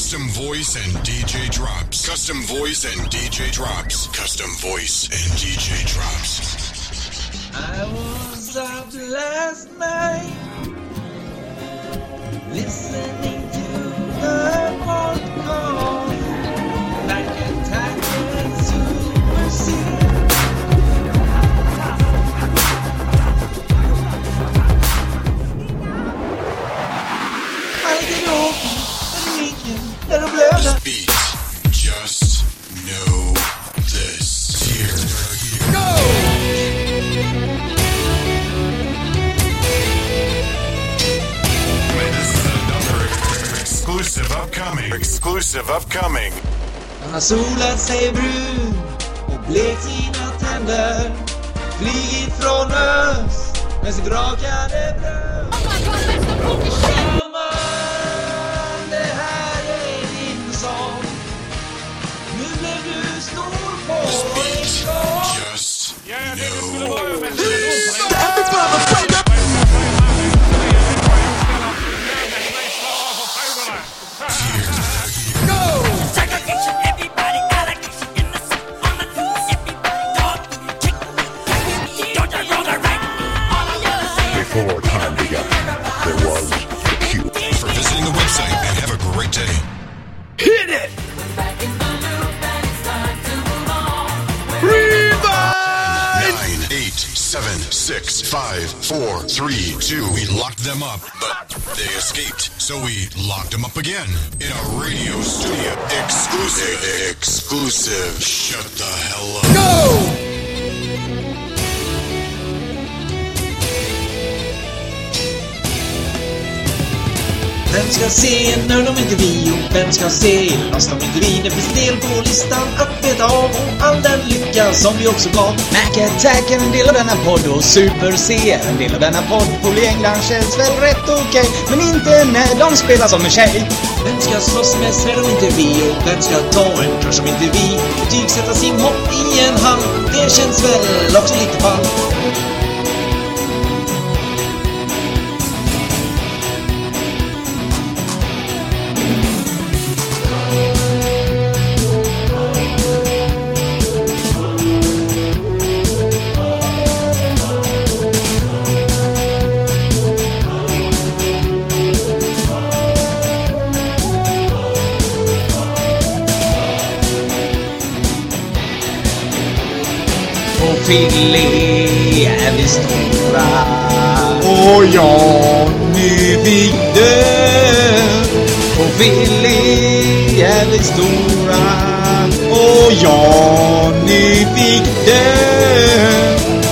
Custom voice and DJ drops. Custom voice and DJ drops. Custom voice and DJ drops. I was up last night listening to the podcast Exclusive upcoming. Han har solat sig brun och blekt sina tänder Flygit från öst med sitt rakade bröst Mamma, det här är din sång Nu blev du stor på en gång Just this. Six, five, four, three, two. We locked them up, but they escaped. So we locked them up again in a radio studio. Exclusive. Exclusive. Shut the hell up. Vem ska se när de inte vi? Och vem ska se Lost om inte vi? Det finns en del på listan att beta av. Och all den lycka som vi också gav. Mac Attack är en del av denna podd. Och Super C är en del av denna podd. Polly England känns väl rätt okej. Men inte när de spelar som en tjej. Vem ska slåss med svärd om inte vi? Och vem ska ta en kurs om inte vi? Betygsätta simhopp i en hall, det känns väl också lite ball Fille är vi stora. Och Johnny Vigde. Och Fille är vi stora. Och Johnny Vigde.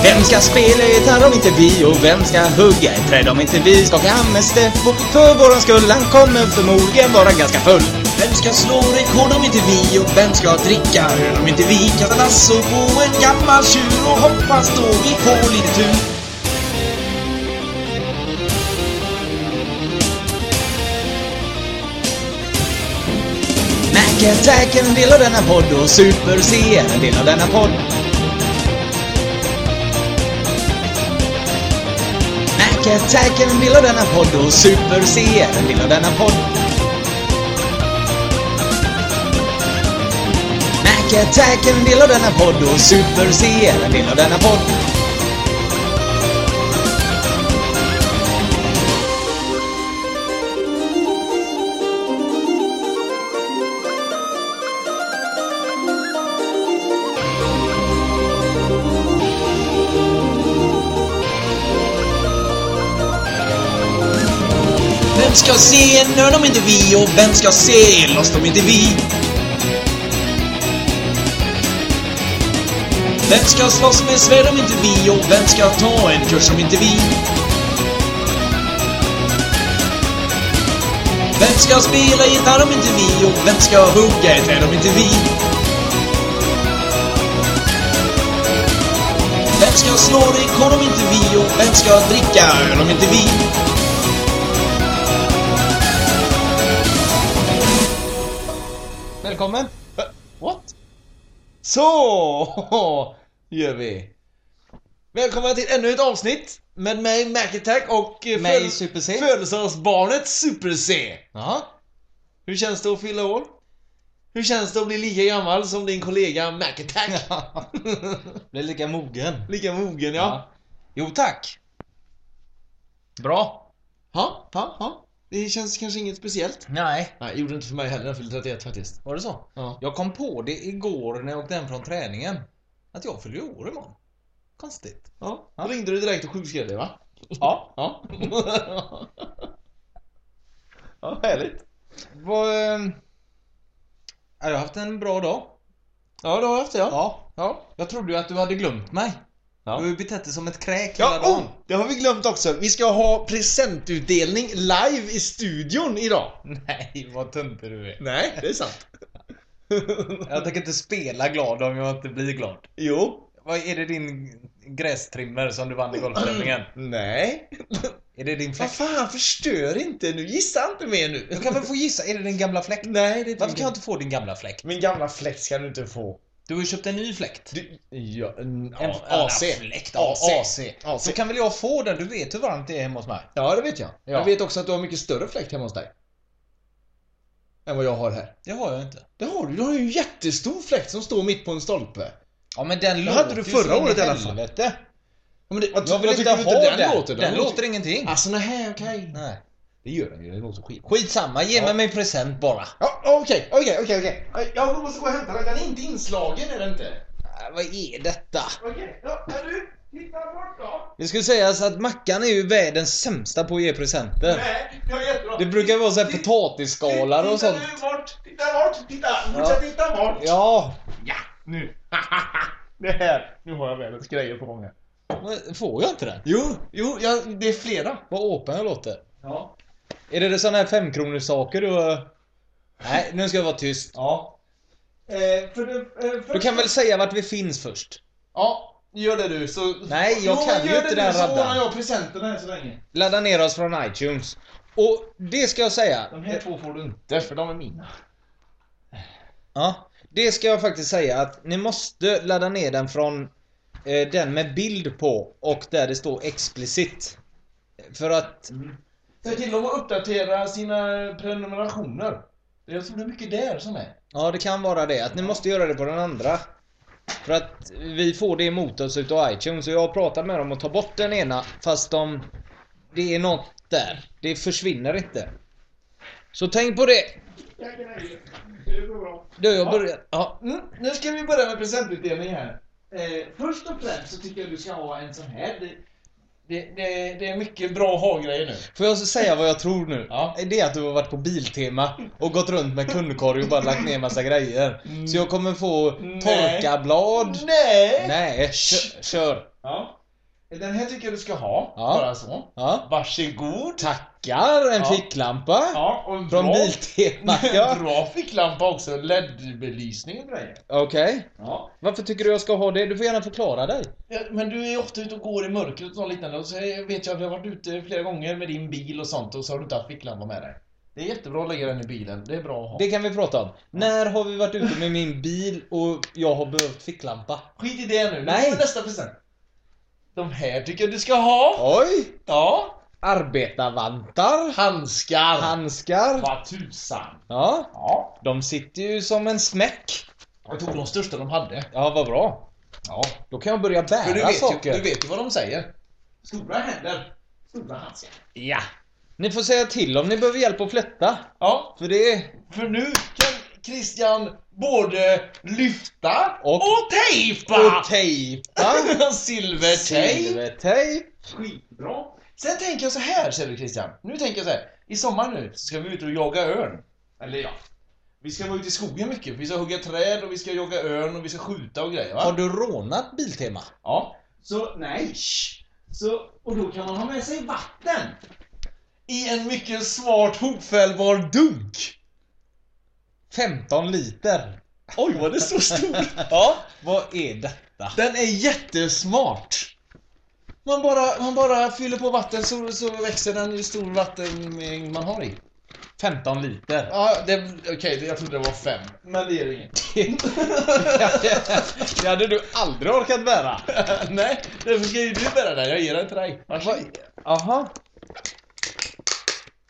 Vem ska spela gitarr om inte vi? Och vem ska hugga ett träd om inte vi? Skaka Steffo för våran skull. Han kommer förmodligen vara ganska full. Vem ska slå rekord om inte vi? Och vem ska dricka öl om inte vi? Kasta lasso på en gammal tjur och hoppas då vi får lite tur. Mackattack är en del av denna podd och Super C är en del av denna podd. Mackattack är en del av denna podd och Super C är en del av denna podd. Tack Attack en del av denna podd och Super C är en del av denna podd. Vem ska se en nörd om inte vi? Och vem ska se Lost om inte vi? Vem ska slåss med svärd om inte vi? Och vem ska ta en kurs om inte vi? Vem ska spela gitarr om inte vi? Och vem ska hugga ett träd om inte vi? Vem ska slå rekord om inte vi? Och vem ska dricka öl om inte vi? Välkommen! Äh, What? Så gör vi. Välkomna till ännu ett avsnitt med mig Mac Attack och eh, Mig, föd- Super C. födelsedagsbarnet Super C. Ja. Hur känns det att fylla år? Hur känns det att bli lika gammal som din kollega Mac Attack? Blir lika mogen. lika mogen, ja. Jo tack. Bra. Ja, ja, ja. Det känns kanske inget speciellt. Nej. Nej, gjorde inte för mig heller. Jag fyllde 31 faktiskt. Var det så? Ja. Jag kom på det igår när jag åkte hem från träningen. Att jag fyller år imorgon. Konstigt. Ja. Då ringde du direkt och sjukskrev dig, va? Ja. Ja. ja, härligt. Vad... ja, Jag har haft en bra dag. Ja, det har jag haft ja. Ja. Ja. Jag trodde ju att du hade glömt mig. Ja. Du har ju betett dig som ett kräk hela Ja, dagen. oh, det har vi glömt också. Vi ska ha presentutdelning live i studion idag. Nej, vad töntig du är. Nej, det är sant. Jag tänker inte spela glad om jag inte blir glad. jo. Vad Är det din grästrimmer som du vann i golftävlingen? Nej. Är det din Vad fläkt? fan, förstör inte nu. Gissa inte mer nu. Jag kan väl få gissa, är det din gamla fläkt? Nej, det är Varför kan jag inte få din gamla fläkt? Min gamla fläkt ska du inte få. Du har ju köpt en ny fläkt. Du, ja, en, En AC. fläkt, AC. AC. AC. Så kan väl jag få den? Du vet hur varmt det är hemma hos mig. Ja, det vet jag. Ja. Jag vet också att du har mycket större fläkt hemma hos dig. Än vad jag har här. Det har jag inte. Det har du. Du har ju en jättestor fläkt som står mitt på en stolpe. Ja men den låter hade du förra året i alla helvete. Ja, men det, vad, Jag vill inte ha du den. låter? Den låter ingenting. Alltså nej, okej. Nej. Det gör den ju. Den låter skit. Skitsamma, ge Ja. mig min present bara. Ja, okej, okej, okej, okej. Jag måste gå och hämta den. Den är inte inslagen, är den inte? Äh, vad är detta? Okej, ja, är du? Titta bort då. Det skulle sägas att Mackan är ju världens sämsta på att ge presenter. Nej, jag är jättebra. Det brukar vara så här potatisskalor och sånt. Titta bort, titta bort, titta. Fortsätt titta bort. Ja, Ja, nu. det här. Nu har jag världens grejer på gång här. men får jag inte den? Jo, jo, ja, det är flera. Vad åpen jag låter. Ja. Är det såna här femkronors saker du Nej, nu ska jag vara tyst. Ja. Eh, för det, eh, för Du kan väl säga vart vi finns först? Ja, gör det du så... Nej, jag Jo, kan ju gör inte det den du, så raddan. ordnar jag presenterna här så länge. Ladda ner oss från iTunes. Och det ska jag säga. De här två får du inte, för de är mina. Ja, det ska jag faktiskt säga att ni måste ladda ner den från eh, den med bild på och där det står explicit. För att, Se till att uppdatera sina prenumerationer. Jag tror det är mycket där som är. ja det kan vara det, att ni måste göra det på den andra. För att vi får det emot oss utav iTunes och jag har pratat med dem att ta bort den ena fast de... Det är något där. Det försvinner inte. Så tänk på det. Du, jag börjar... Ja. Mm, nu ska vi börja med presentutdelning här. Eh, först och främst så tycker jag du ska ha en sån här. Det, det, är mycket bra ha-grejer nu. Får jag säga vad jag tror nu? Ja. Det är att du har varit på Biltema och gått runt med kundkorg och bara lagt ner massa grejer. Så jag kommer få Nej. torkarblad. Nej! Nej, kö- kör. Ja. Den här tycker jag du ska ha. Ja. Bara så. Ja. Varsågod. Tackar, en Ja. ficklampa. Ja, och en Från bra, Biltema. Ja. bra ficklampa också. LED-belysning och grejer. Okej. Ja. Varför tycker du jag ska ha det? Du får gärna förklara dig. Ja, Men du är ofta ute och går i mörkret och sånt liknande och så vet jag att du har varit ute flera gånger med din bil och sånt och så har du inte haft ficklampa med dig. Det är jättebra att lägga den i bilen, det är bra att ha. Det kan vi prata om. När har vi varit ute med min bil och jag har behövt ficklampa? Skit i det nu, nu Nej. kommer nästa present. De här tycker jag du ska ha. Oj! Ja. Arbetarvantar. Handskar. Handskar. Vad tusan. Ja. Ja. De sitter ju som en smäck. Jag tog de största de hade. Ja, vad bra. Ja. Då kan jag börja bära För du vet, saker. ju, du vet ju vad de säger. Stora händer. Stora handskar. Ja. Ni får säga till om ni behöver hjälp att flätta. Ja. För det... För nu kan Christian både lyfta Och- och, tejpa! Och tejpa. Silvertejp. Silvertejp. Skitbra. Sen tänker jag så här, säger du Christian. Nu tänker jag så här. I sommar nu så ska vi ut och jaga örn. Eller ja. Vi ska vara ute i skogen mycket. Vi ska hugga träd och vi ska jaga örn och vi ska skjuta och grejer va? Har du rånat Biltema? Ja. Så, nej. Så, och då kan man ha med sig vatten. I en mycket smart hopfällbar dunk. 15 liter. Oj, vad det så stor. ja. Vad är detta? Den är jättesmart. Man bara, man bara fyller på vatten så, så växer den ju stor vattenmängd man har i. 15 liter. Ja, det, okej, jag trodde det var fem. Men det är det inget. det hade du aldrig orkat bära. Nej, därför ska ju du bära den. Jag ger den till dig. Varsågod. Jaha.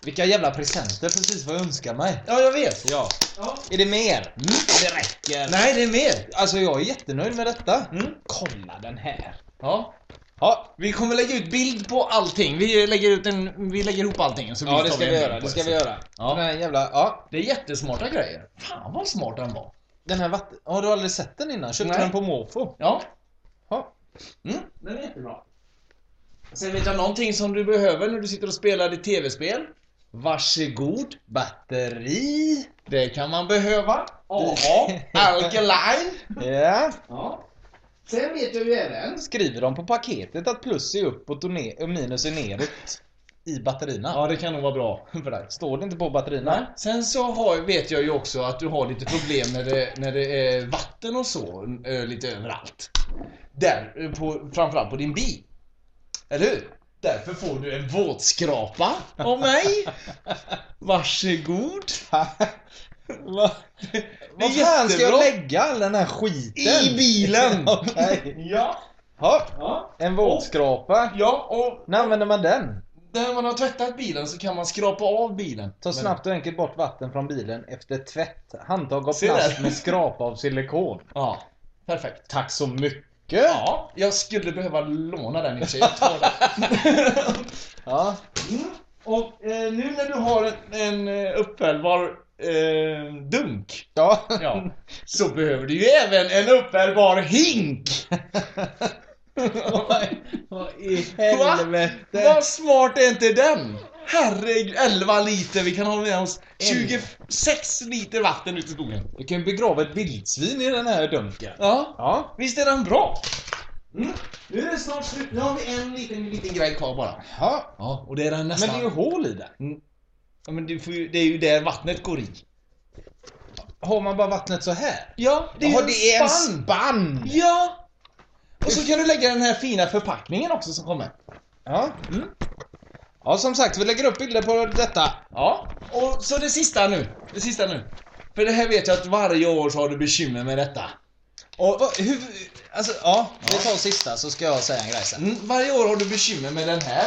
Vilka jävla presenter, precis vad jag önskar mig. Ja, jag vet. Ja. Ja. Är det mer? Det räcker. Nej, det är mer. Alltså jag är jättenöjd med detta. Mm. Kolla den här. Ja. Ja, Vi kommer lägga ut bild på allting. Vi lägger, ut en, vi lägger ihop allting. Så ja det ska vi bild göra. Det ska vi göra. Ja. Den här jävla... Ja. Det är jättesmarta grejer. Fan vad smart den var. Den här vatten... Har du aldrig sett den innan? Köpte Nej. den på måfå? Ja. Ja. Mm, den är jättebra. Sen vet jag någonting som du behöver när du sitter och spelar ditt tv-spel. Varsågod. Batteri. Det kan man behöva. AA. Alkaline. Ja. Ja. Sen vet jag ju även. Skriver de på paketet att plus är uppåt och, ne- och minus är neråt i batterierna? Ja, det kan nog vara bra för dig. Står det inte på batterierna? Nej. Sen så har, vet jag ju också att du har lite problem när det, när det är vatten och så lite överallt. Där, på, framförallt på din bil. Eller hur? Därför får du en våtskrapa av mig. Varsågod. Va? Vad fan ska jag lägga all den här skiten? I bilen. Okej. Ja. Ja, Ja. en våtskrapa. Ja, och När använder man den? när man har tvättat bilen så kan man skrapa av bilen. Ta snabbt och enkelt bort vatten från bilen efter tvätt. Handtag av Se plast där. med skrapa av silikon. Ja, perfekt. Tack så mycket! Ja, jag skulle behöva låna den i och för sig. Ja. Mm. Och eh, nu när du har en, en eh, uppvärmbar eh, dunk Ja. ja, så behöver du ju även en uppvärmbar hink! Vad i helvete? Vad smart är inte den? Herregud, 11 liter, vi kan ha med oss 26 liter vatten ut i skogen. Du kan begrava ett vildsvin i den här dunken. Ja, Ja. visst är den bra? Mm. Nu är det snart slut, nu har vi en liten, liten grej kvar bara. Ja. Ja, och det är den Men nästan... det är ju hål i den. Ja, men ju, det är ju där vattnet går i. Har man bara vattnet så här? Ja, det är, Jaha, ju det är en spann. spann! Ja! Och så kan du lägga den här fina förpackningen också som kommer. Ja. Mm. Ja, som sagt, vi lägger upp bilder på detta. Ja, och så det sista nu. Det sista nu. För det här vet jag att varje år så har du bekymmer med detta. Och vad, hur, alltså, ja, vi tar sista så ska jag säga en grej sen. Mm, varje år har du bekymmer med den här.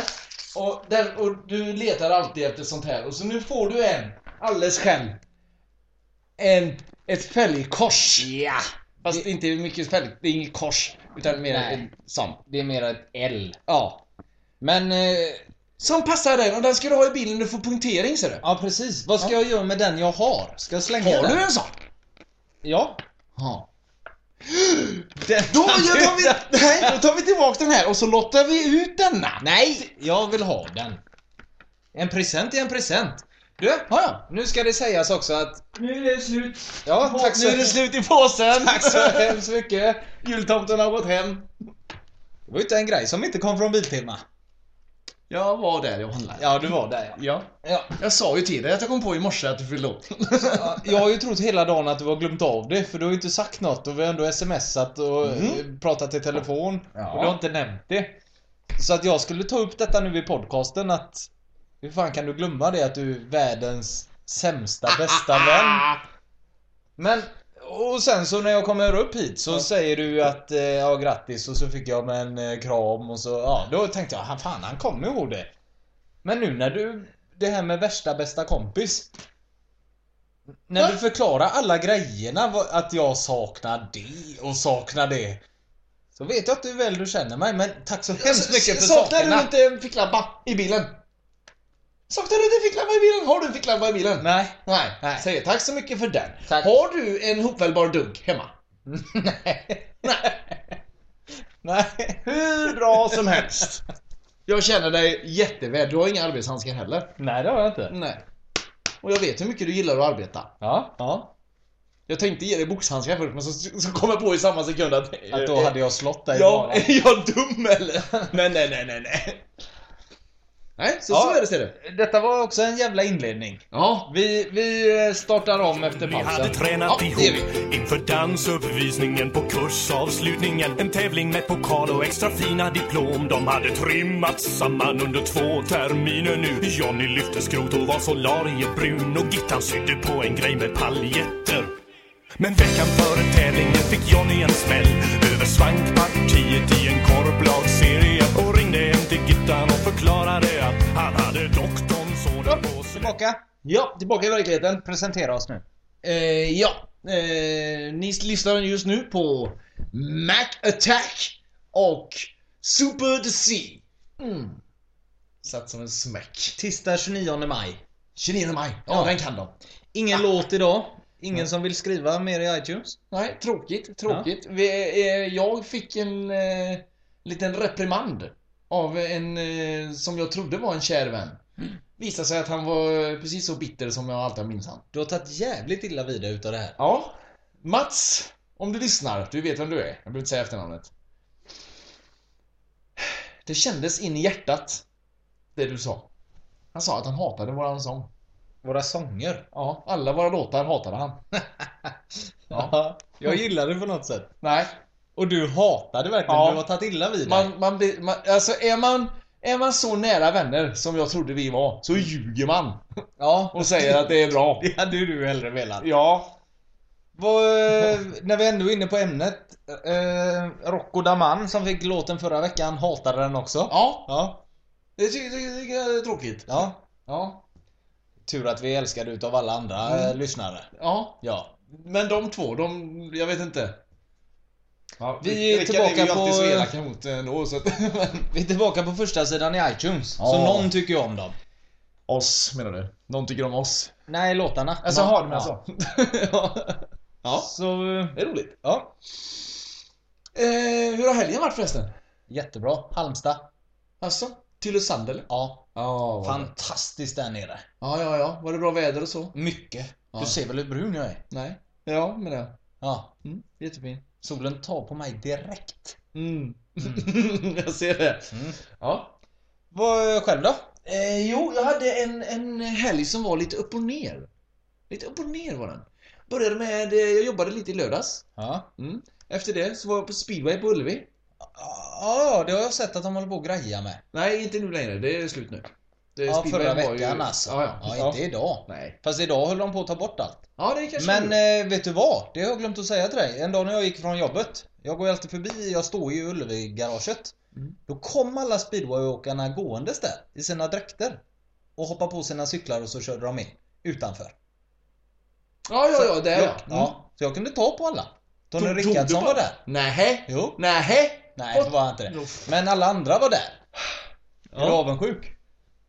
Och, den, och du letar alltid efter sånt här. Och så nu får du en, alldeles själv. En, ett fälgkors. Ja! Fast det inte mycket fälg, det är inget kors. Utan mer Nej. en sam. Det är mer ett L. Ja. Men, eh, Som passar den och den ska du ha i bilen du får punktering ser du. ja precis. Vad ska jag göra med den jag har? Ska jag slänga Har den? du en sån? Ja. Ja. Den Då, ja, tar vi, nej, då tar vi tillbaka den här och så lottar vi ut denna. Nej, jag vill ha den. En present är en present. Du, Ja, ja. nu ska det sägas också att... Nu är det slut. Ja, tack så, nu är det slut i påsen. tack så hemskt mycket. Jultomten har gått hem. Det var ju inte en grej som inte kom från Biltema. Jag var där jag handlade. Ja, du var där ja. Ja. ja. Jag sa ju till dig att jag kom på i morse att du fyllde år. Ja, Jag har ju trott hela dagen att du har glömt av det, för du har ju inte sagt något och vi har ändå smsat och eh, pratat i telefon. Ja. Och du har inte nämnt det. Så att jag skulle ta upp detta nu i podcasten att... Hur fan kan du glömma det att du är världens sämsta bästa vän? Men... Och sen så när jag kommer upp hit så säger du att eh, ja grattis och så fick jag med en eh, kram och så ja då tänkte jag han fan han kommer ihåg det. Men nu när du det här med värsta bästa kompis. När Va? du förklarar alla grejerna att jag saknar det och saknar det. Så vet jag inte hur väl du känner mig men tack så hemskt mycket för Saknar sakerna. du inte en ficklampa i bilen? Saknar du en ficklampa i bilen? Har du en ficklampa i bilen? Nej. Nej. Nej. Säger tack så mycket för den. Tack. Har du en hopfällbar dunk hemma? Nej. Nej. Nej. Hur bra som helst. Jag känner dig jätteväl. Du har inga arbetshandskar heller. Nej det har jag inte. Nej. Och jag vet hur mycket du gillar att arbeta. Ja. Ja. Jag tänkte ge dig boxhandskar först men så, så kom jag på i samma sekund att... Att då hade jag slått dig Ja, är jag dum eller? nej, nej, nej, nej, nej. Nej, så, Ja. så är det ser du. Detta var också en jävla inledning. Ja. Vi, vi eh, startar om efter Vi hade pausen. tränat Ja, ihop inför dansuppvisningen på kursavslutningen. En tävling med pokal och extra fina diplom. De hade trimmat samman under två terminer nu. Johnny lyfte skrot och var solariebrun och Gittan sydde på en grej med paljetter. Men veckan före tävlingen fick Johnny en smäll över svankpartiet i en korvbladsserie till Gittan och förklarade att han hade doktorns sonen på slätt. Tillbaka. Ja, tillbaka i verkligheten. Presentera oss nu. Eh, ja, eh, ni lyssnar just nu på Mac Attack och Super the Sea. Mm. Satt som en smäck. Tisdag 29 maj. 29 maj. Ja, Ja. den kan de. Ingen låt idag. Ingen som vill skriva mer i iTunes. Nej, tråkigt, tråkigt. Vi, eh, jag fick en eh, liten reprimand av en eh, som jag trodde var en kär vän. Visade sig att han var precis så bitter som jag alltid minns han. Du har tagit jävligt illa vid dig utav det här. Ja, Mats, om du lyssnar, du vet vem du är. Jag behöver inte säga efternamnet. Det kändes in i hjärtat, det du sa. Han sa att han hatade våran sång. Våra sånger. Ja, alla våra låtar hatade han. Ja. Jag gillar det på något sätt. Nej, Och du hatade verkligen. Ja. Du har tagit illa vid dig. man, man blir, man, alltså är man, är man så nära vänner som jag trodde vi var, så ljuger man Ja. och säger att det är bra. Det hade ju du hellre velat. Ja, Vad, eh, när vi ändå är inne på ämnet. Eh, Rocco Daman som fick låten förra veckan hatade den också. ja, Ja. det tycker jag är tråkigt. Ja. Ja, Tur att vi är älskade utav alla andra eh, lyssnare. ja. Ja. Men de två, de, jag vet inte. Ja, Vi är tillbaka är alltid på- så elaka mot ändå så att. Vi är tillbaka på första sidan i iTunes. Så Ja. någon tycker ju om dem. Oss menar du? Någon tycker om oss? Nej, låtarna. Alltså, Ja. har du med så? ja. ja, Så, eh, det är roligt. ja. Eh, hur har helgen varit förresten? Jättebra. Halmstad. Alltså, Tylösand eller? Ja. Bra. Fantastiskt där nere. Ja, ja, ja. Var det bra väder och så? Mycket. Ja. Du ser väl hur brun jag är? Nej. Ja, men det. Ja. Mm, jättefin. Solen tar på mig direkt. Mm. jag ser det. Mm. Ja. Vad själv då? Eh, jo, jag hade en, en helg som var lite upp och ner. Lite upp och ner var den. Började med, eh, jag jobbade lite i lördags. Ja. Mm. Efter det så var jag på speedway på Ullevi. Ja, det har jag sett att de håller på att greja med. Nej, inte nu längre. Det är slut nu. Det, Ja, förra veckan ju... alltså. Ja, ja. ja, inte idag. Nej. Fast idag höll de på att ta bort allt. Ja, det kanske Men var. eh, vet du vad? Det har jag glömt att säga till dig. En dag när jag gick från jobbet. Jag går ju alltid förbi, jag står i Ullevi-garaget. Mm. Då kom alla speedwayåkarna gåendes där i sina dräkter. Och hoppade på sina cyklar och så körde de in. Utanför. Ja, ja, ja, det är ja, jag. Mm. ja. Så jag kunde ta på alla. Tony Tog- tog Rickardsson du var där. Nähä? Jo. Nähä? Nej, det var inte det. Men alla andra var där. Är du avundsjuk?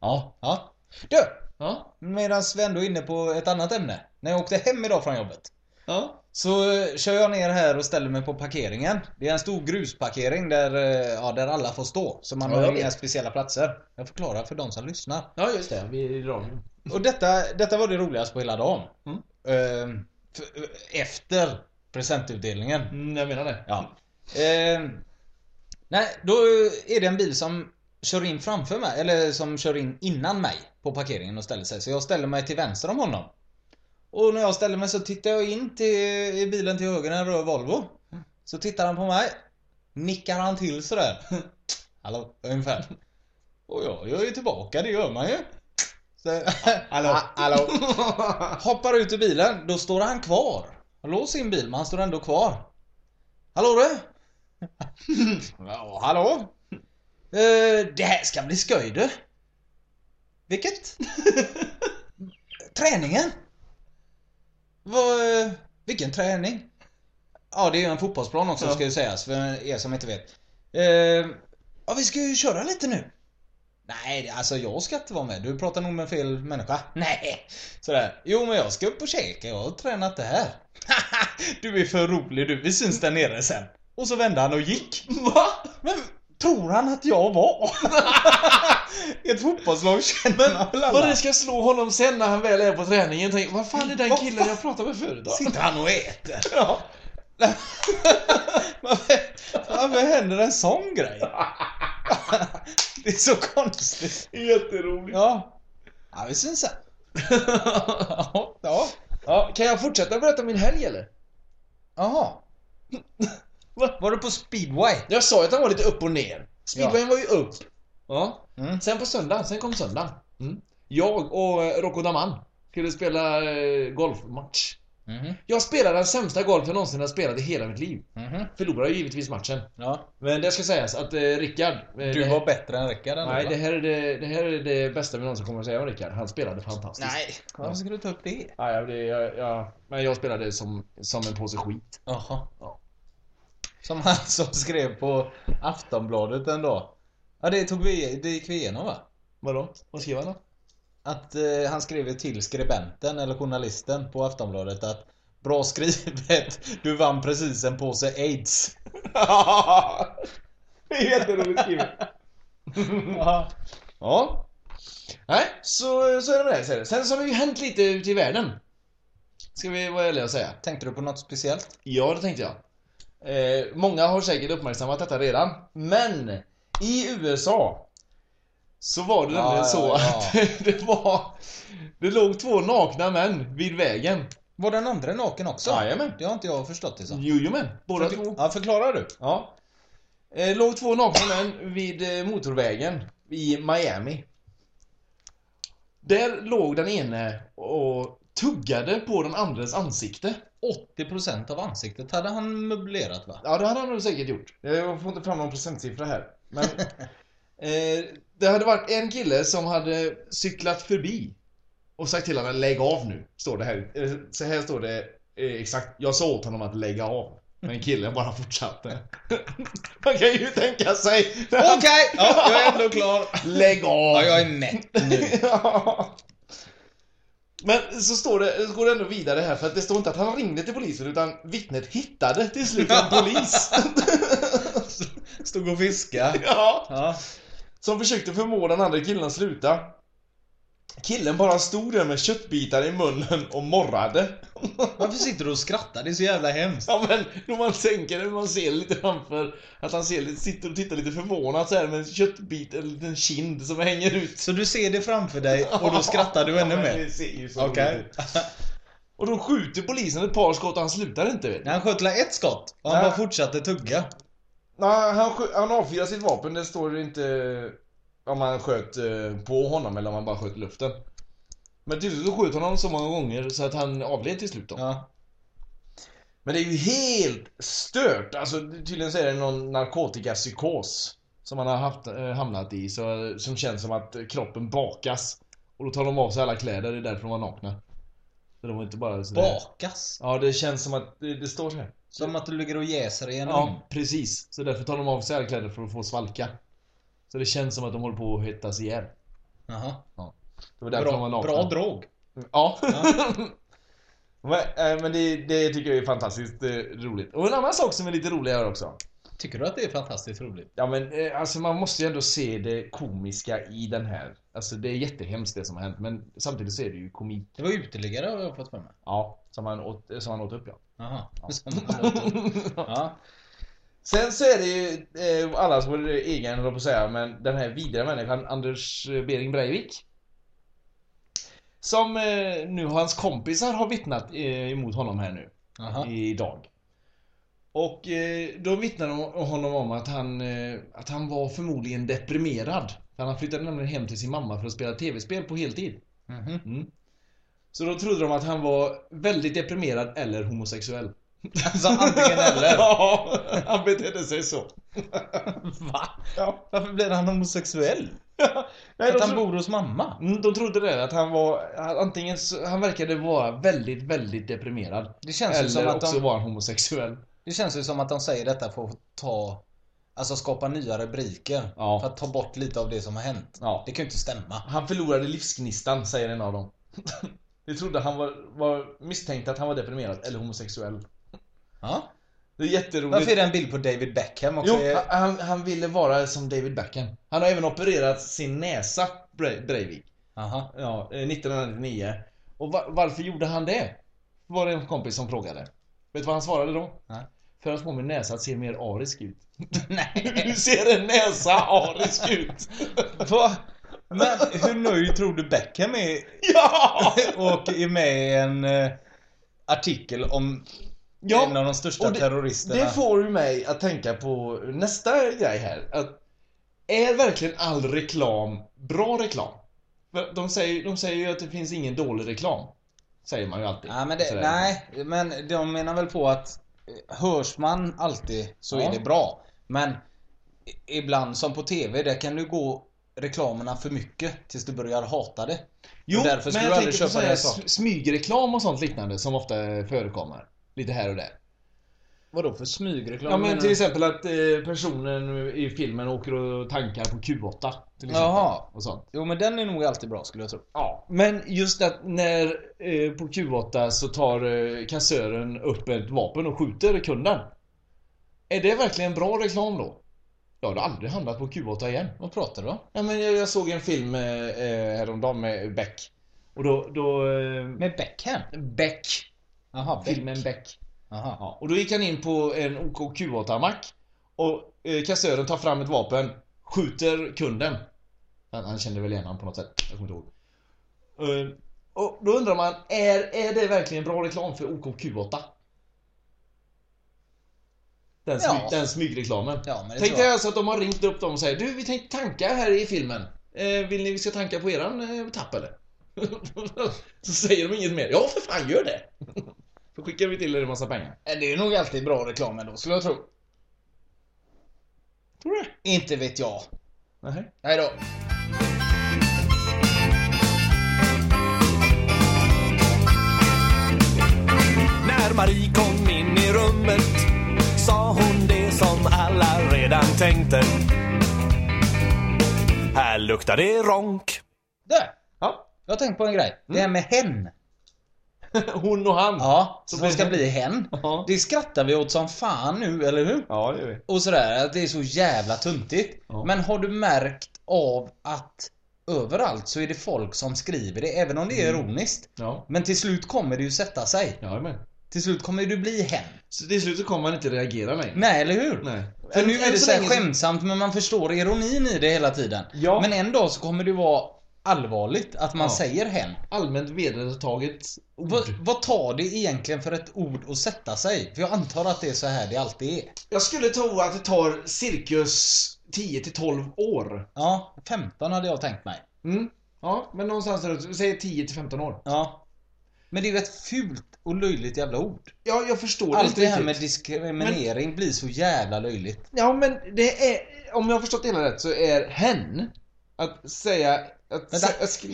Ja. Ja. Du! Ja. Medan vi ändå är inne på ett annat ämne. När jag åkte hem idag från jobbet. Ja. Så eh, kör jag ner här och ställer mig på parkeringen. Det är en stor grusparkering där, eh, ja, där alla får stå. Så man Ja, har inga vet. speciella platser. Jag förklarar för de som lyssnar. Ja, just det. Vi är i radion. Och detta, detta var det roligaste på hela dagen. Mm. Ehm, för, efter presentutdelningen. Mm, jag menar det. Ja. Ehm, nej, då är det en bil som kör in framför mig, eller som kör in innan mig på parkeringen och ställer sig. Så jag ställer mig till vänster om honom. Och när jag ställer mig så tittar jag in till, i bilen till höger, en röd Volvo. Så tittar han på mig. Nickar han till sådär. Hallå, ungefär. Och jag gör ju tillbaka, det gör man ju. Så, hallå, hallå. Hoppar ut ur bilen, då står han kvar. Låser sin bil, men han står ändå kvar. Hallå du? ja, hallå? Eh, det här ska bli skoj du. Vilket? Träningen? Vad, eh, vilken träning? Ja, det är ju en fotbollsplan också Ja. ska ju sägas för er som inte vet. Eh, ja, vi ska ju köra lite nu. Nej, alltså jag ska inte vara med. Du pratar nog med fel människa. Nej. Sådär. Jo, men jag ska upp och käka. Jag har tränat det här. du är för rolig du. Vi syns där nere sen. Och så vände han och gick. Va? Men tror han att jag var? Ett fotbollslag känner man väl alla? Vad det ska slå honom sen när han väl är på träningen? Tänk, vad fan är den killen jag pratade med förut då? Sitter han och äter? Ja. varför, varför händer en sån grej? det är så konstigt. Jätteroligt. Ja. Ja, vi syns sen. ja. ja. Kan jag fortsätta berätta min helg eller? Jaha. Va? Var du på speedway? Jag sa ju att han var lite upp och ner. Speedwayen var ju upp. Ja. Mm. Sen på söndag, sen kom söndag. Mm. Jag och eh, Rocco Daman skulle spela eh, golfmatch. Mhm. Jag spelade den sämsta golf jag någonsin har spelat i hela mitt liv. Mhm. Förlorade givetvis matchen. Ja. Men det ska sägas att eh, Rickard... eh, Du var bättre än Rickard ändå, Nej, det här, är det, det här är det bästa vi någonsin kommer att säga om Rickard. Han spelade fantastiskt. Nej, varför ska du ta upp det? Ja, ja, jag, jag, men jag spelade som, som en påse skit. Jaha. Ja. Som han som skrev på Aftonbladet en dag. Ja, det tog vi, det gick vi igenom va? Vadå? Vad skrev han då? Att eh, han skrev till skribenten eller journalisten på Aftonbladet att Bra skrivet, du vann precis en påse AIDS. det är jätteroligt skrivet. ja. Nej, så, så är det med det. Sen så har det ju hänt lite ute i världen. Ska vi vara ärliga och säga. Tänkte du på något speciellt? Ja, det tänkte jag. Eh, många har säkert uppmärksammat detta redan. Men i USA så var det Ja, nämligen ja, så ja. att det var... Det låg två nakna män vid vägen. Var den andra naken också? Jajamän. Det har inte jag förstått det som. Jojomän, båda två. Ja, förklarar du? Ja. Eh, låg två nakna män vid eh, motorvägen i Miami. Där låg den ene och tuggade på den andres ansikte. 80% av ansiktet hade han möblerat va? Ja, det hade han nog säkert gjort. Jag får inte fram någon procentsiffra här. Men eh, det hade varit en kille som hade cyklat förbi och sagt till honom lägg av nu. Står det här. Eh, Så här står det eh, exakt. Jag sa åt honom att lägga av. Men killen bara fortsatte. Man kan ju tänka sig. Okej! Ja, jag är ändå klar. Lägg av! Ja, jag är mätt nu. Ja. Men så står det, så går det ändå vidare här för att det står inte att han ringde till polisen utan vittnet hittade till slut en polis. Stod och fiska. ja. Ja. Som försökte förmå den andra killen att sluta. Killen bara stod där med köttbitar i munnen och morrade. Varför sitter du och skrattar? Det är så jävla hemskt. Ja men då man tänker det, man ser lite framför att han ser, sitter och tittar lite förvånat så här med en köttbit, en liten kind som hänger ut. Så du ser det framför dig och då skrattar du ännu Ja, mer? det Okej. ut. Och då skjuter polisen ett par skott och han slutar inte vet. Nej, han sköt ett skott och han Ja. bara fortsatte tugga. Nej, han, han avfyrar sitt vapen. Det står inte om han sköt eh, på honom eller om han bara sköt luften. Men till slut sköt honom så många gånger så att han avled till slut då. Ja. Men det är ju helt stört. Alltså tydligen så är det någon narkotikapsykos som han har haft, eh, hamnat i. Så, som känns som att kroppen bakas. Och då tar de av sig alla kläder, det är därför de var nakna. Så de var inte bara sådär. Bakas. Ja, det känns som att det, det står så här. Som att du ligger och jäser i en ugn. Ja, precis. Så därför tar de av sig alla kläder för att få svalka. Så det känns som att de håller på att hettas ihjäl. Jaha. Det var därför de var Bra, nakna. bra drog. Ja. men eh, men det, det tycker jag är fantastiskt eh, roligt. Och en annan sak som är lite rolig här också. Tycker du att det är fantastiskt roligt? Ja men eh, alltså man måste ju ändå se det komiska i den här. Alltså det är jättehemskt det som har hänt men samtidigt så är det ju komik. Det var uteliggare har jag fått för mig. Ja, som han åt, som han åt upp ja. Jaha. Ja. Sen så är det ju eh, allas vår egen, höll på att säga, men den här vidriga människan Anders Behring Breivik. Som eh, nu hans kompisar har vittnat eh, emot honom här nu. Jaha. Idag. Och eh, då vittnar de om- honom om att han, eh, att han var förmodligen deprimerad. Han flyttade nämligen hem till sin mamma för att spela tv-spel på heltid. Mhm. Mm. Så då trodde de att han var väldigt deprimerad eller homosexuell. Alltså antingen eller. ja, han betedde sig så. Va? Ja. Varför blev han homosexuell? Nej, Att han tro- bor hos mamma? Mm, de trodde det, att han var, antingen så, han verkade vara väldigt, väldigt deprimerad. Det känns ju Eller som att också de, var han homosexuell. Det känns ju som att de säger detta för att ta Alltså skapa nya rubriker Ja. För att ta bort lite av det som har hänt Ja. Det kan ju inte stämma Han förlorade livsgnistan, säger en av dem. De trodde han var, var misstänkt att han var deprimerad eller homosexuell. Ja Det är jätteroligt. Varför är det en bild på David Beckham också? Jo, han, han, ville vara som David Beckham. Han har även opererat sin näsa, Bre- Breivik. Aha. Ja, eh, 1999. Och va- varför gjorde han det? Var det en kompis som frågade. Vet du vad han svarade då? Nej. För att få min näsa att se mer arisk ut. Nej Hur ser en näsa arisk ut? Va? Men hur nöjd tror du Beckham är ja! och är med i en eh, artikel om Ja, en av de största det- terroristerna? Det får ju mig att tänka på nästa grej här. Att är verkligen all reklam bra reklam? De säger, de säger ju att det finns ingen dålig reklam. Säger man ju alltid. Ja, men det, nej, men de menar väl på att eh, hörs man alltid så Ja. är det bra. Men ibland som på TV, där kan du gå reklamerna för mycket tills du börjar hata det. Jo, men jag tänker på här smygreklam och sånt liknande som ofta förekommer. Lite här och där. Vadå för smygreklam? Ja men till exempel att eh, personen i filmen åker och tankar på Q8 till exempel. Jaha. Och sånt. Jo men den är nog alltid bra skulle jag tro. Ja. Men just att när eh, på Q8 så tar eh, kassören upp ett vapen och skjuter kunden. Är det verkligen bra reklam då? Jag har aldrig handlat på Q8 igen. Vad pratar du om? Ja, men jag, jag såg en film eh, eh, häromdagen med Beck. Och då... då eh, Med Beckham? Beck. Jaha, Beck. Filmen Beck. Jaha. Ja, och då gick han in på en OKQ8-mack och eh, kassören tar fram ett vapen, skjuter kunden. Han, han kände väl igen honom på något sätt, jag kommer inte ihåg. Eh, och då undrar man, är, är det verkligen bra reklam för OKQ8? Den, smyg, Ja. den smygreklamen. Ja, Tänk dig alltså att de har ringt upp dem och säger Du, vi tänkte tanka här i filmen. Eh, vill ni vi ska tanka på eran eh, tapp eller? Så säger de inget mer. Ja, för fan, gör det! Då skickar vi till er en massa pengar. Eh, Det är nog alltid bra reklam ändå, skulle jag tro. Tror du det? Inte vet jag. Nej. Hej då. När Marie kom in i rummet sa hon det som alla redan tänkte. Här luktar det ronk. Där! Ja. Jag har tänkt på en grej. Det här med hen. Hon och han. Ja, Så som ska det- bli hen. Ja. Det skrattar vi åt som fan nu, eller hur? Ja, det gör vi. Och sådär, att det är så jävla tuntigt. Ja. Men har du märkt av att överallt så är det folk som skriver det, även om det är ironiskt. Ja. Men till slut kommer det ju sätta sig. Ja, men. Till slut kommer du bli hen. Så till slut så kommer man inte reagera längre. Nej, eller hur? Nej. För nu är det så så- skämtsamt men man förstår ironin i det hela tiden. Ja. Men en dag så kommer det vara allvarligt att man Ja. säger hen. Allmänt vedertaget ord. Vad, vad tar det egentligen för ett ord att sätta sig? För jag antar att det är så här det alltid är. Jag skulle tro att det tar cirkus 10 till 12 år. Ja, 15 hade jag tänkt mig. Mm. Ja, men någonstans där. Säg 10 till 15 år. Ja. Men det är ju ett fult och löjligt jävla ord. Ja, jag förstår Allt inte det här riktigt. med diskriminering blir så jävla löjligt. Ja, men det är... Om jag har förstått det hela rätt så är hen att säga... Vänta,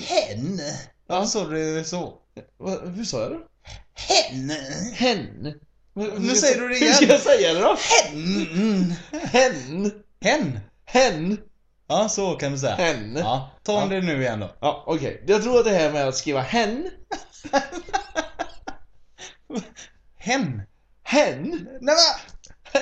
hen? Varför sa du så? Hur sa jag det? Hen? Hen. Hur Nu säger du det Hur igen. ska jag säga det då? Hen? Hen. Hen? Hen. Ja, så kan du säga. Hen. Ja, ta om Ja. det nu igen då. Ja, okej. Jag tror att det här med att skriva hen. Hen? Hen. Nej men!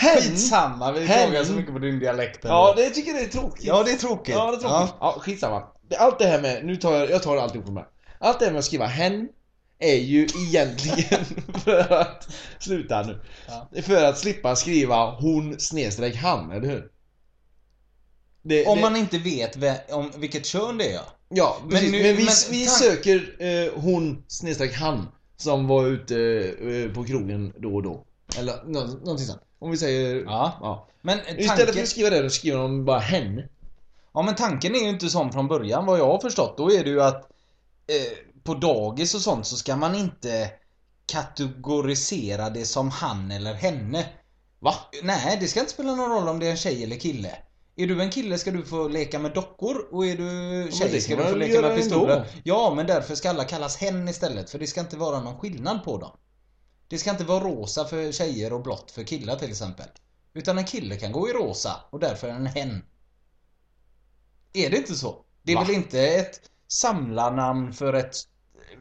Hen. Skitsamma, vi Hen. klagar så mycket på din dialekt ändå. Ja, det jag tycker det är tråkigt. Ja, det är tråkigt. Ja, det är tråkigt. Ja, skitsamma. Det- Allt det här med, nu tar jag, jag tar alltihop med. Allt det här med att skriva hen är ju egentligen för att, sluta nu. Ja. För att slippa skriva hon snedstreck han, eller hur? Det, Om det, man inte vet vem, om vilket kön det är ja. Ja, Men men, nu- men vi, men vi tank- söker eh, hon snedstreck han som var ute eh, på krogen då och då. Eller nå, någonting sånt. Om vi säger... Ja. Men Istället tanken, för att skriva det, då skriver de bara hen. ja, men tanken är ju inte sån från början vad jag har förstått. Då är det ju att eh, på dagis och sånt så ska man inte kategorisera det som han eller henne. Va? Nej, det ska inte spela någon roll om det är en tjej eller kille. Är du en kille ska du få leka med dockor och är du men tjej det ska du få leka med pistoler. ändå. Ja, men därför ska alla kallas hen istället. För det ska inte vara någon skillnad på dem. Det ska inte vara rosa för tjejer och blått för killar till exempel. Utan en kille kan gå i rosa och därför är en hen. Är det inte så? Det är Va? väl inte ett samlarnamn för ett...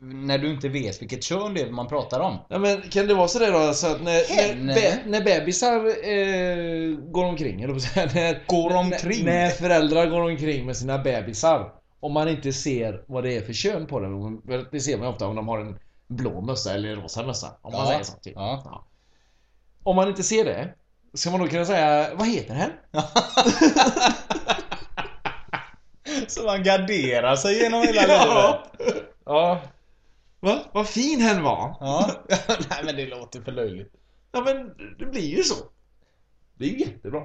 När du inte vet vilket kön det är man pratar om? Ja men kan det vara sådär då så att när, Hen? när, be, när bebisar eh, går omkring, eller säga, när, Går omkring? När, när föräldrar går omkring med sina bebisar Om man inte ser vad det är för kön på dem, det ser man ju ofta om de har en blå mössa eller rosa mössa Om man Ja. säger så typ. Ja. Om man inte ser det Ska man då kunna säga, vad heter hen? Så man garderar sig genom hela Ja. livet? Ja Va? Vad fin hen var! Ja. Nej men det låter för löjligt. Ja men det blir ju så. Det är ju jättebra.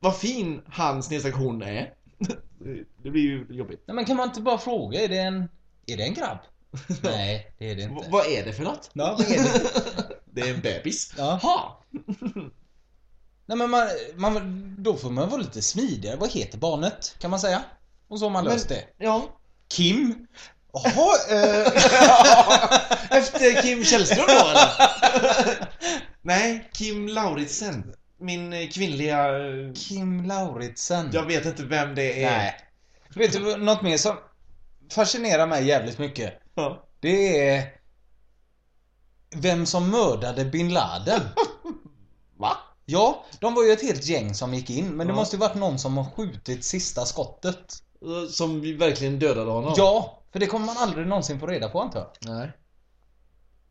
Vad fin han snedstreck hon är. Det blir ju jobbigt. Nej men kan man inte bara fråga, är det en... Är det en grabb? Nej, det är det V- inte. vad är det för något? Ja, vad är det? Det är en bebis. Ja. Ha. Nej men man, man, då får man vara lite smidigare. Vad heter barnet? Kan man säga? Och så har man Men- löst det. Ja. Kim? Jaha, eh, Efter Kim Källström då eller? Nej, Kim Lauritsen. Min eh, kvinnliga... eh, Kim Lauritsen. Jag vet inte vem det är. Nej. Vet du något mer som fascinerar mig jävligt mycket? Ja. Det är vem som mördade bin Laden. Va? Ja, de var ju ett helt gäng som gick in, men det Ja. måste ju varit någon som har skjutit sista skottet. Eh, Som verkligen dödade honom? Ja, för det kommer man aldrig någonsin få reda på antar jag. Nej.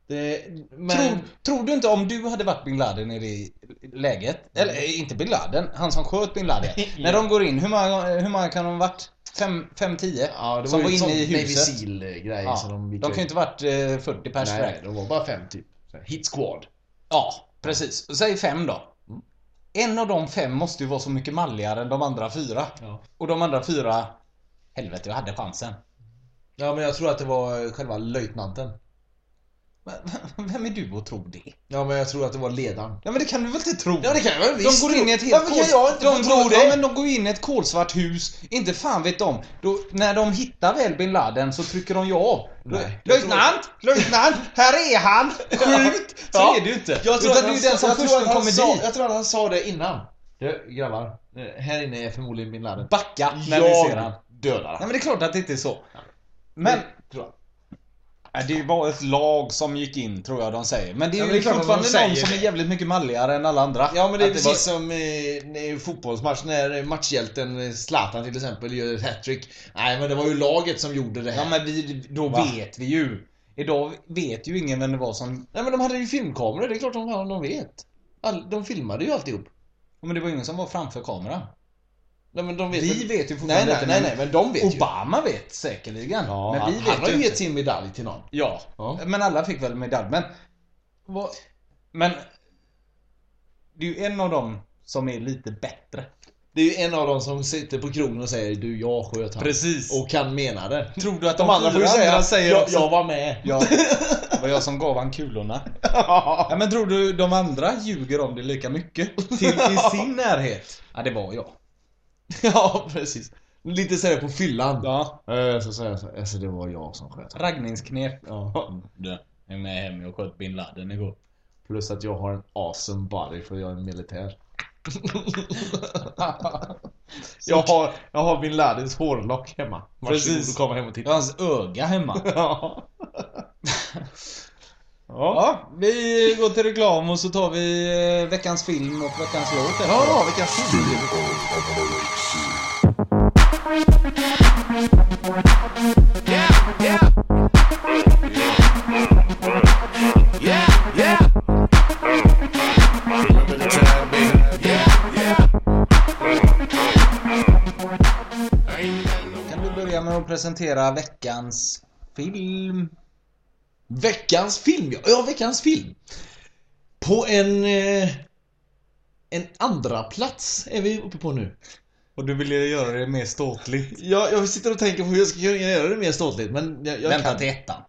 Det, men... Tror, tror du inte om du hade varit bin Laden i det läget, eller eh, inte bin Laden, han som sköt bin Laden. När de går in, hur många, hur många kan de ha varit? Fem, fem tio? Ja, det som var inne i Navy huset. Seal-grej Ja, som de de kan ju inte varit eh, 40 pers Nej, de var bara fem typ. Så här, Hit squad. Ja, precis. Säg fem då. En av de fem måste ju vara så mycket malligare än de andra fyra. Ja. Och de andra fyra, helvete jag hade chansen. Ja, men jag tror att det var eh, själva löjtnanten. Vem är du att tro det? Ja, men jag tror att det var ledaren. Ja men det kan du väl inte tro? Ja, det kan jag väl De visst går in i ett helt Varför kan jag inte de tro går, det? Ja, men de går in i ett kolsvart hus, inte fan vet de. Då, när de hittar väl bin Laden så trycker de ju av. Nej, Löjtnant! Löjtnant! Här är han! Skjut! Så Ja. är det ju inte. Jag tror Utan att det han den som först tror kommer sa, dit. Jag tror att han sa det innan. Du, grabbar. Här inne är förmodligen bin Laden. Backa när jag vi ser han. dödar Nej han. men det är klart att det inte är så. Men tror jag. Ja, Det var ett lag som gick in tror jag de säger. Men det är Ja, ju det fortfarande någon som det. är jävligt mycket malligare än alla andra. Ja men det är Att precis var- som i fotbollsmatch när matchhjälten Zlatan till exempel gör ett hattrick. Nej men det var ju laget som gjorde det här. Ja men vi, då Va? vet vi ju. Idag vet ju ingen vem det var som... Nej men de hade ju filmkameror, det är klart de, de vet. All, de filmade ju alltihop. Ja, Men det var ingen som var framför kameran. Nej men de vet Vi väl- vet ju Nej fortfarande nej inte, nej, nej men de vet ju. Obama vet säkerligen. Ja, men han, vi vet han har ju gett sin medalj till någon. Ja. Ja. Men alla fick väl medalj. Men... Vad... Men... Det är ju en av dem som är lite bättre. Det är ju en av dem som sitter på krogen och säger du jag sköt han. Precis. Och kan mena det. Tror du att De, de, andra får ju säga säger jag, också... jag var med. Ja, det var jag som gav han kulorna. Ja, men tror du de andra ljuger om det lika mycket? Till i sin närhet? Ja, det var jag. ja precis. Lite såhär på fyllan. Ja. Eh, Så säger jag så alltså det var jag som sköt. Raggningsknep. Ja. Du, jag är med hem och sköt bin Laden igår. Plus att jag har en awesome body för jag är militär. jag, har, jag har bin Ladins hårlock hemma. Varsågod Precis. och komma hem och Jag titta. har hans öga hemma. Ja. Ja, vi går till reklam och så tar vi eh, veckans film och veckans låt efter. Ja, ja, vilka film presentera veckans film? Veckans film, ja. Ja, veckans film. På en... Eh, en andra plats är vi uppe på nu. Och du ville göra det mer ståtligt. Jag, jag sitter och tänker på hur jag ska göra det mer ståtligt, men jag, jag Vänta kan... till ettan.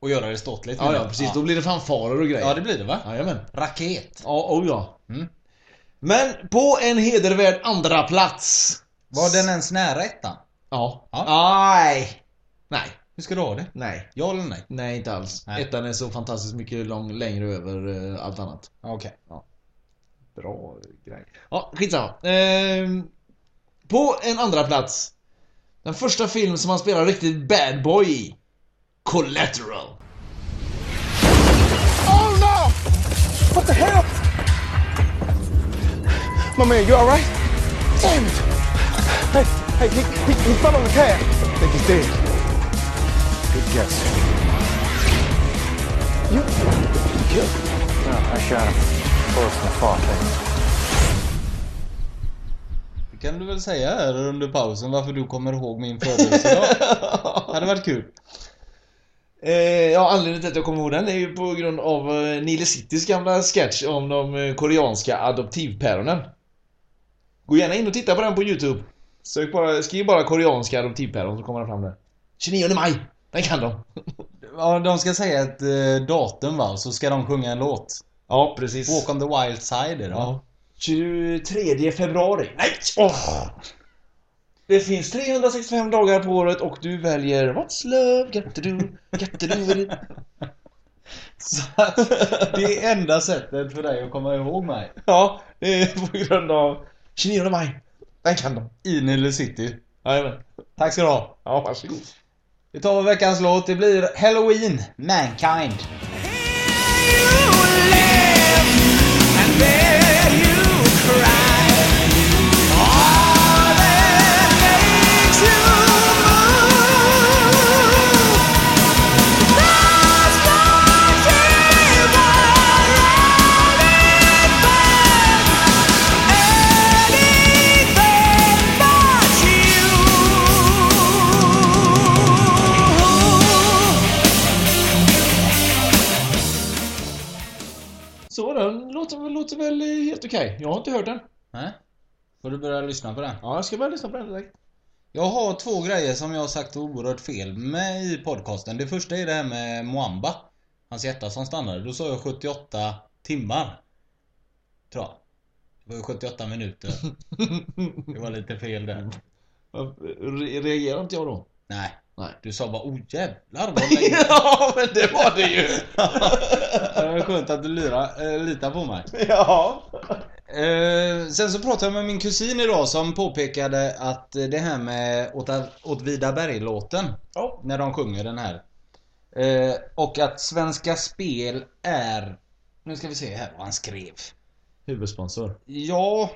Och göra det ståtligt. Ja, ja, precis. Då blir det fanfarer och grejer. Ja, det blir det va? Jajamän. Raket. Ja, oh ja. Mm. Men på en hedervärd andra plats. Var den ens nära ettan? Ja. Ja. Nej. Nej. Hur ska du ha det? Nej. Ja eller nej? Nej, inte alls. Nej. Ettan är så fantastiskt mycket lång, längre över eh, allt annat. Ja, Okej. Bra grej. Ja, skitsamma. Ehm, på en andra plats. Den första film som han spelar riktigt bad boy i. Collateral. Oh no! What the hell? My man, you alright? Damn it! Hey, hey, he, he, he fell on the cab. I think he's dead. Good guess. You, you killed him? No, I shot him. Bullets in the forehead. Det kan du väl säga här under pausen varför du kommer ihåg min födelsedag. hade varit kul. Eh, ja, anledningen till att jag kommer ihåg den är ju på grund av eh, Nile Citys gamla sketch om de eh, koreanska adoptivpäronen. Gå gärna in och titta på den på Youtube. Sök bara, skriv bara koreanska adoptivpäron så kommer den fram där. 29 maj! Den kan de. Ja, de ska säga ett eh, datum va, så ska de sjunga en låt. Ja, precis. Walk on the wild side va? Ja. 23 februari. Nej! Åh! Det finns 365 dagar på året och du väljer What's love got to do, got to do with it. Så att det är enda sättet för dig att komma ihåg mig. Ja, det är på grund av 29 maj. Den kan de. I Nile City. Jajamän. Tack ska du ha. Ja, varsågod. Vi tar veckans låt. Det blir Halloween, Mankind. Så Jag har inte hört den. Nej? Får du börja lyssna på den? Ja, jag ska börja lyssna på den direkt. Jag har två grejer som jag har sagt oerhört fel med i podcasten. Det första är det här med Mwamba. Hans hjärta som stannade. Då sa jag 78 timmar. Tror jag. Det var ju 78 minuter. Det var lite fel där. Re- Reagerar inte jag då? Nej. Nej. Du sa bara oh jävlar vad länge. ja, men det var det ju! Det var skönt att du lira, äh, litar på mig. ja. Eh, sen så pratade jag med min kusin idag som påpekade att eh, det här med Åt- Åtvidaberg-låten. Ja. När de sjunger den här. Eh, och att Svenska Spel är... Nu ska vi se här vad han skrev. Huvudsponsor. Ja...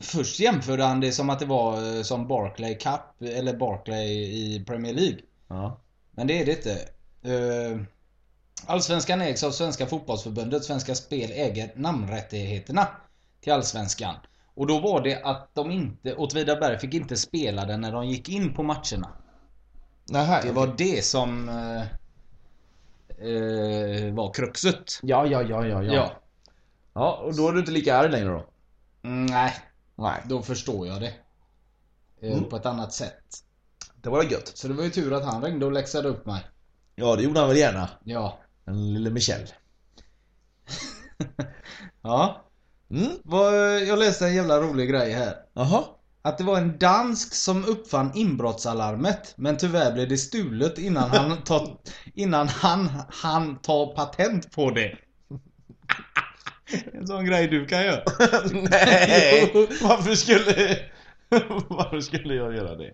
Först jämförde han det som att det var eh, som Barclay Cup eller Barclay i Premier League. Ja. Men det är det inte. Eh, Allsvenskan ägs av Svenska Fotbollsförbundet. Svenska Spel äger namnrättigheterna till Allsvenskan. Och då var det att de inte, Åtvidaberg fick inte spela den när de gick in på matcherna. Nähä. Det var det som eh, eh, var kruxet. Ja, ja, ja, ja, ja. Ja. Ja, och då är du inte lika arg längre då? Mm, nej, Nej. då förstår jag det. Eh, Mm. På ett annat sätt. Det var gött. Så det var ju tur att han ringde och läxade upp mig. Ja, det gjorde han väl gärna. Ja. Den lille Michel. Ja. Mm. Jag läste en jävla rolig grej här. Jaha. Att det var en dansk som uppfann inbrottsalarmet men tyvärr blev det stulet innan han ta, innan han han ta patent på det. En sån grej du kan göra. Nej! Varför skulle... Varför skulle jag göra det?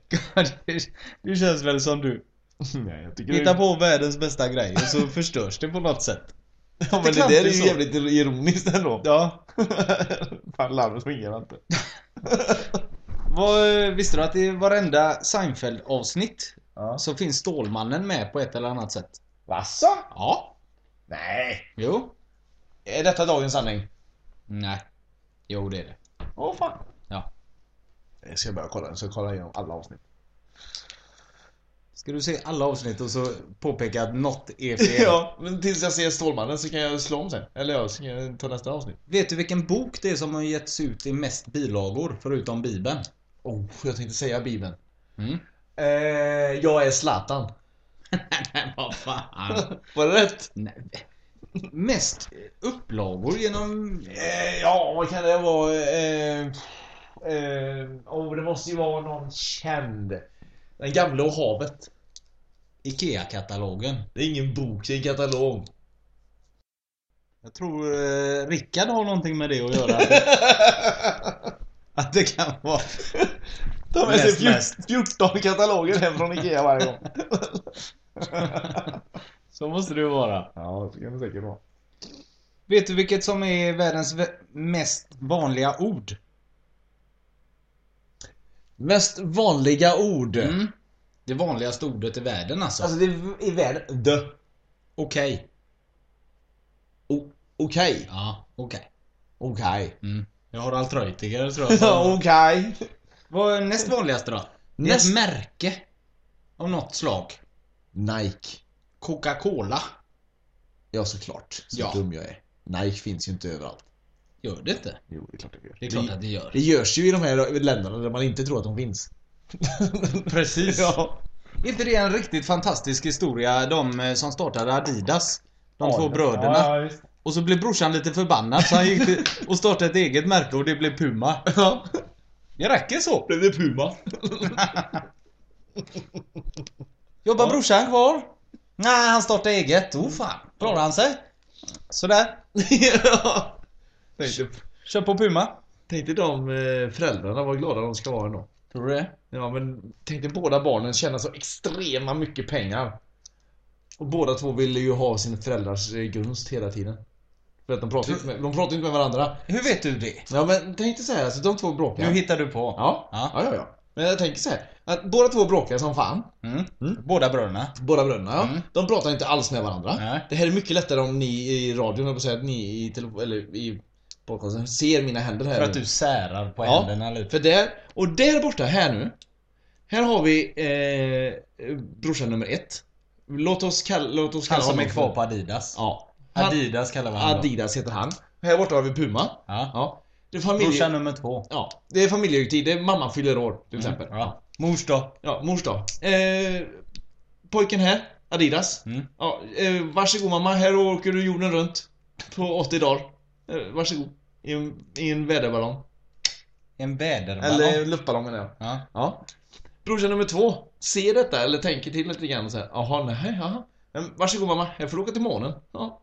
Det- Det känns väl som du. Nej, jag tycker Hitta på världens bästa grej och så förstörs det på något sätt. Ja, men det klantigt där är ju så. jävligt ironiskt ändå. Ja. Fan, larmet fungerar inte. Vad, visste du att i varenda Seinfeld avsnitt Ja. så finns Stålmannen med på ett eller annat sätt? Vasså? Ja. Nej. Jo. Är detta dagens sanning? Nej. Jo det är det. Åh fan. Ja. Jag ska börja kolla, jag ska kolla igenom alla avsnitt. Ska du se alla avsnitt och så påpeka att något är fel? ja, men tills jag ser Stålmannen så kan jag slå om sen. Eller ja, så kan jag ta nästa avsnitt. Vet du vilken bok det är som har getts ut i mest bilagor förutom Bibeln? Oh, jag tänkte säga Bibeln. Mm. Eh, jag är Zlatan. Nej vad fan. Var det rätt? Nej. Mest upplagor genom... Eh, ja, vad kan det vara? Eh, eh, oh, det måste ju vara någon känd. Den gamla och havet. IKEA-katalogen. Det är ingen bok, det är en katalog. Jag tror eh, Rickard har någonting med det att göra. att det kan vara... Ta med sig Mest, fjort- mest. 14 kataloger hem från Ikea varje gång. Så måste det vara. ja, det kan det säkert vara. Vet du vilket som är världens vä- mest vanliga ord? Mest vanliga ord. Mm. Det vanligaste ordet i världen alltså. Alltså det är i världen. The. Okej. O- Okej. Ja, okej. Okej. Mm. Jag har allt Treutiger tror jag. Ja, Okej. Vad är näst vanligaste då? Det är Näst- ett märke. Av något slag. Nike. Coca-Cola. Ja, såklart. Så Ja. dum jag är. Nike finns ju inte överallt. Gör det inte? Jo, det är klart det gör. Det är klart att det gör. Det görs ju i de här länderna där man inte tror att de finns. Precis. ja. Inte det en riktigt fantastisk historia? De eh, som startade Adidas. De Ja, två ja. bröderna. Ja. Och så blev brorsan lite förbannad så han gick till och startade ett eget märke och det blev Puma. Ja. Det räcker så. Blev det Puma? Jobbar brorsan kvar? Nej, han startade eget. Oh fan, klarar han sig? Sådär. ja. Tänkte, Kör på Puma. tänkte de eh, föräldrarna vad glada de ska vara ändå. Tror du det? Ja men tänkte båda barnen tjänar så extrema mycket pengar. Och båda två ville ju ha sin föräldrars eh, gunst hela tiden. För att de pratar, inte med, de pratar inte med varandra. Hur vet du det? Ja men tänk dig så här, alltså de två bråkar. Nu hittar du på. Ja, Ja. ja, ja, ja. Men jag tänker så här, att båda två bråkar som fan. Mm. Båda bröderna. Båda bröderna, ja. Mm. De pratar inte alls med varandra. Nej. Det här är mycket lättare om ni i radion, jag på säga att ni i telefon, eller i podcasten ser mina händer här För att nu. du särar på Ja, händerna lite. För där, och där borta här nu. Här har vi eh, brorsan nummer ett. Låt oss kalla, låt oss kalla Han som är honom kvar på Adidas. Ja. Han, Adidas kallar vi honom. Adidas heter han. Här borta har vi Puma. Ja. Ja. Det är familje... Brorsan nummer två. Ja. Det är familjehögtid. Det är mamma fyller år till exempel. Ja. Mors då? Ja, mors dag. Eh, pojken här, Adidas. Mm. Ja, eh, varsågod mamma, här åker du jorden runt. På 80 dagar. Eh, varsågod. I en, I en väderballong. En väderballong. Eller luftballong menar jag. Ja. Ja. Brorsan nummer två ser detta eller tänker till lite grann och säger Jaha, nej, jaha. Men varsågod mamma, här får åka till månen. Ja.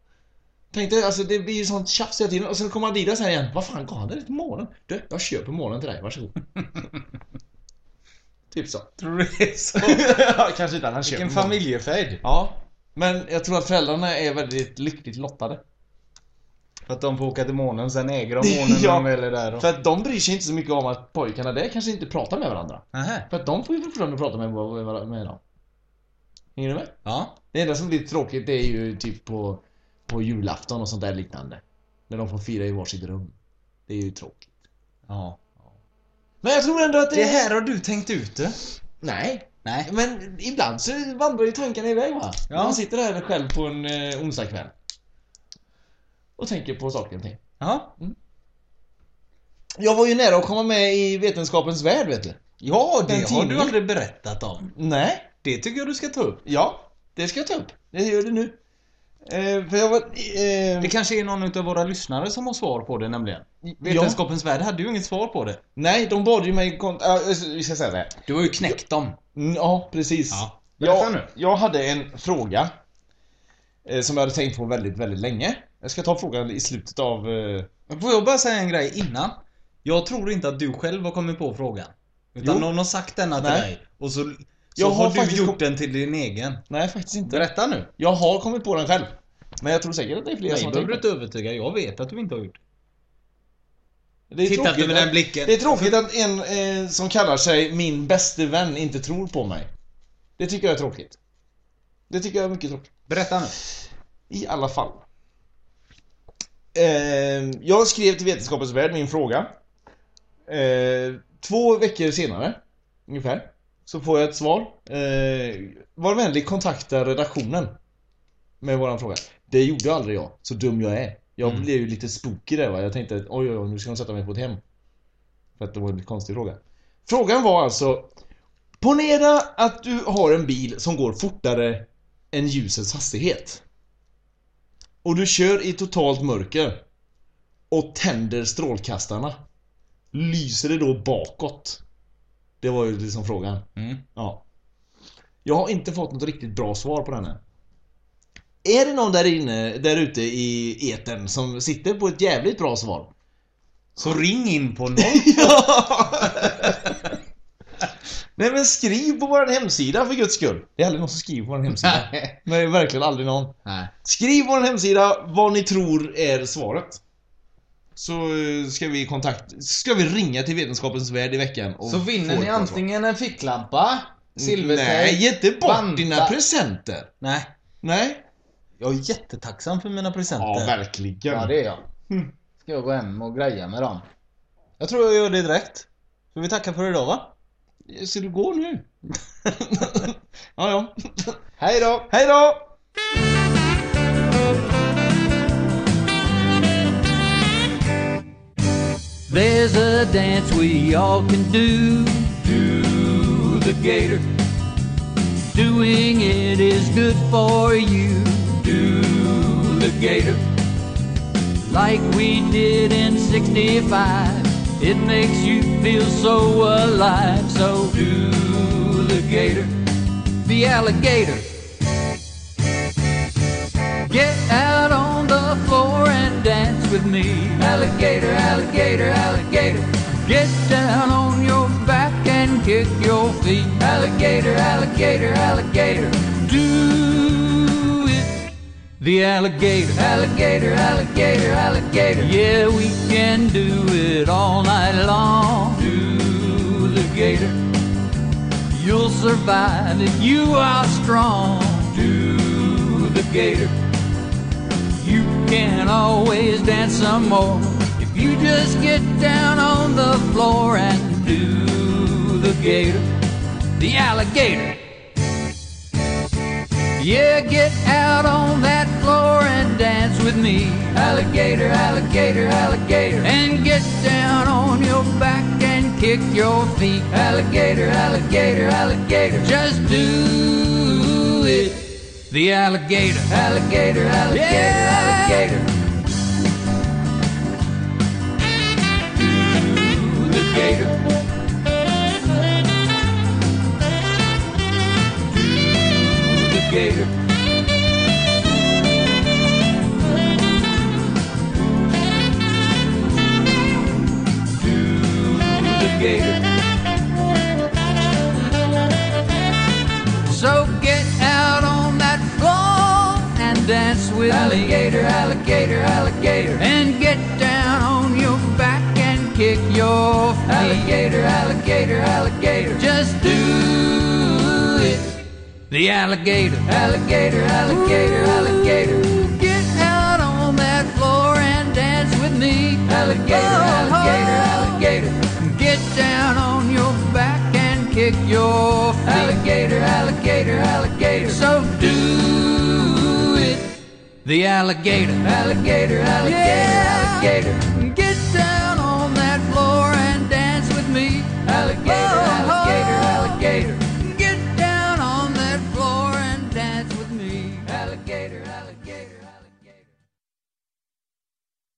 Tänkte, alltså det blir ju sånt tjafs hela tiden och sen kommer Adidas här igen. Vad fan gav han dig till månen? Du, jag köper månen till dig, varsågod. typ så. Tror du det är så? ja, kanske inte han köper Vilken familjefejd. Ja. Men jag tror att föräldrarna är väldigt lyckligt lottade. För att de får åka till månen, sen äger de månen Ja, när de väl är där. Och... För att de bryr sig inte så mycket om att pojkarna där kanske inte pratar med varandra. Nähä. För att de får ju fortfarande prata med, dem. Hänger du med? Ja. Det enda som blir tråkigt det är ju typ på, på julafton och sånt där liknande. När de får fira i varsitt rum. Det är ju tråkigt. ja. Men jag tror ändå att det... Det här har du tänkt ut det. Nej. Nej. Men ibland så vandrar ju tankarna iväg va? Ja. Man sitter här själv på en eh, onsdagkväll. Och tänker på saker och ting. Ja. Jag var ju nära att komma med i Vetenskapens Värld vet du. Ja, det Den har du aldrig berättat om. Nej. Det tycker jag du ska ta upp. Ja, det ska jag ta upp. Det gör det nu. Eh, för jag var... Eh, Det kanske är någon av våra lyssnare som har svar på det nämligen. Vetenskapens värld hade ju inget svar på det. Nej, de bad ju mig... kont- ja, vi ska säga det här. Du har ju knäckt dem. Mm, Ja, precis. Ja. Jag, nu. jag hade en fråga. Eh, som jag hade tänkt på väldigt, väldigt länge. Jag ska ta frågan i slutet av... Eh, Får jag bara säga en grej innan? Jag tror inte att du själv har kommit på frågan. Utan Jo. någon har sagt denna till Nej. dig. Och så, så Jag har, har du gjort kom- den till din egen. nej, faktiskt inte. Berätta nu. Jag har kommit på den själv. Men jag tror säkert att det är fler Nej, som har behöver du tänkt inte övertyga. Jag vet att du inte har gjort det. är Titta med den blicken. Det är tråkigt att en eh, som kallar sig min bäste vän inte tror på mig. Det tycker jag är tråkigt. Det tycker jag är mycket tråkigt. Berätta nu. I alla fall. Eh, jag skrev till Vetenskapens Värld min fråga. Eh, två veckor senare, ungefär, så får jag ett svar. Eh, var vänlig kontakta redaktionen. Med våran fråga. Det gjorde aldrig jag, så dum jag är. Jag Mm. blev ju lite spooky där va. Jag tänkte att oj, oj, oj, nu ska de sätta mig på ett hem. För att det var en konstig fråga. Frågan var alltså Ponera att du har en bil som går fortare än ljusets hastighet. Och du kör i totalt mörker. Och tänder strålkastarna. Lyser det då bakåt? Det var ju liksom frågan. Mm. Ja. Jag har inte fått något riktigt bra svar på den än. Är det någon där inne, där ute i etern som sitter på ett jävligt bra svar? Så ring in på noll. Nej men skriv på vår hemsida för guds skull. Det är aldrig någon som skriver på vår hemsida. Nej. Verkligen aldrig någon. Nej. Skriv på vår hemsida vad ni tror är svaret. Så eh, ska vi kontakt... Ska vi ringa till Vetenskapens Värld i veckan och Så vinner ni antingen en ficklampa, silvertejp, Nej, ge inte bort banta- dina presenter. Nej. Nej. Jag är jättetacksam för mina presenter. Ja, verkligen. Ja, det är jag. Ska jag gå hem och greja med dem. Jag tror jag gör det direkt. Så vi tackar för idag va? Så du er går nu? ja, ja. Hej då! Hej då! There's a dance we all can do. Do the gator. doing it is good for you. Do the gator like we did in 65. It makes you feel so alive. So do the gator, the alligator. Get out on the floor and dance with me. Alligator, alligator, alligator. Get down on your back and kick your feet. Alligator, alligator, alligator. Do. The alligator, alligator, alligator, alligator. Yeah, we can do it all night long. Do the gator. You'll survive if you are strong. Do the gator. You can always dance some more if you just get down on the floor and do the gator, the alligator. Yeah, get out on that floor and dance with me. Alligator, alligator, alligator. And get down on your back and kick your feet. Alligator, alligator, alligator. Just do it. The alligator, alligator, alligator, alligator. Do the gator. Do the gator. Do the gator. So get out on that floor and dance with alligator, alligator, alligator, and get down on your back and kick your feet. Alligator, alligator, alligator, just do it. The alligator, alligator, alligator, alligator. Get out on that floor and dance with me. Alligator, oh, alligator, oh. alligator. Down on your back and kick your feet. Alligator, alligator, alligator. So do it. The alligator, alligator, alligator, alligator.